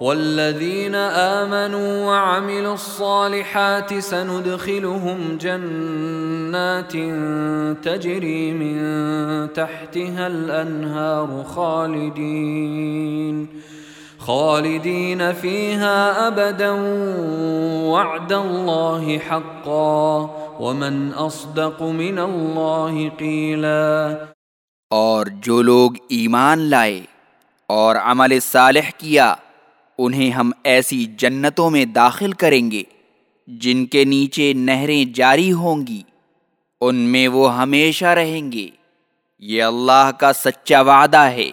والذين آمنوا وعملوا الصالحات سندخلهم جنات تجري من تحتها الأنهار خالدين خالدين فيها أبدا وعد الله حقا ومن أصدق من الله قيلا اور جو لوگ ایمان لائے اور عمل صالح کیا انہیں ہم ایسی جنتوں میں داخل کریں گے، جن کے نیچے نہریں جاری ہوں گی، ان میں وہ ہمیشہ رہیں گے۔ یہ اللہ کا سچا وعدہ ہے،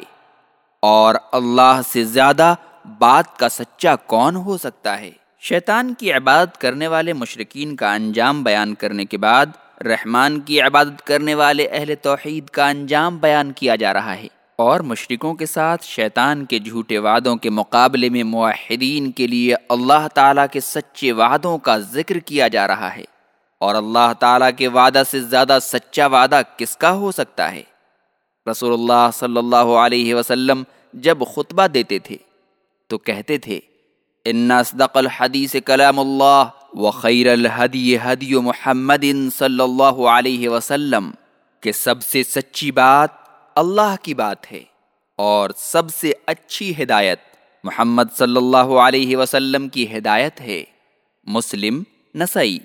اور اللہ سے زیادہ بات کا سچا کون ہو سکتا ہے؟ شیطان کی عبادت کرنے والے مشرقین کا انجام بیان کرنے کے بعد، رحمان کی عبادت کرنے والے اہل توحید کا انجام بیان کیا جا رہا ہے۔ اور مشرکوں کے ساتھ شیطان کے جھوٹے وعدوں کے مقابلے میں معاہدین کے لیے اللہ تعالیٰ کے سچے وعدوں کا ذکر کیا جا رہا ہے۔ اور اللہ تعالیٰ کے وعدہ سے زیادہ سچا وعدہ کس کا ہو سکتا ہے؟ رسول اللہ صلی اللہ علیہ وسلم جب خطبہ دیتے تھے تو کہتے تھے، ان اصدق الحدیث کلام اللہ و خیر الحدی حدی محمد صلی اللہ علیہ وسلم، کہ سب سے سچی بات اللہ کی بات ہے اور سب سے اچھی ہدایت محمد صلی اللہ علیہ وسلم کی ہدایت ہے مسلم نسائی۔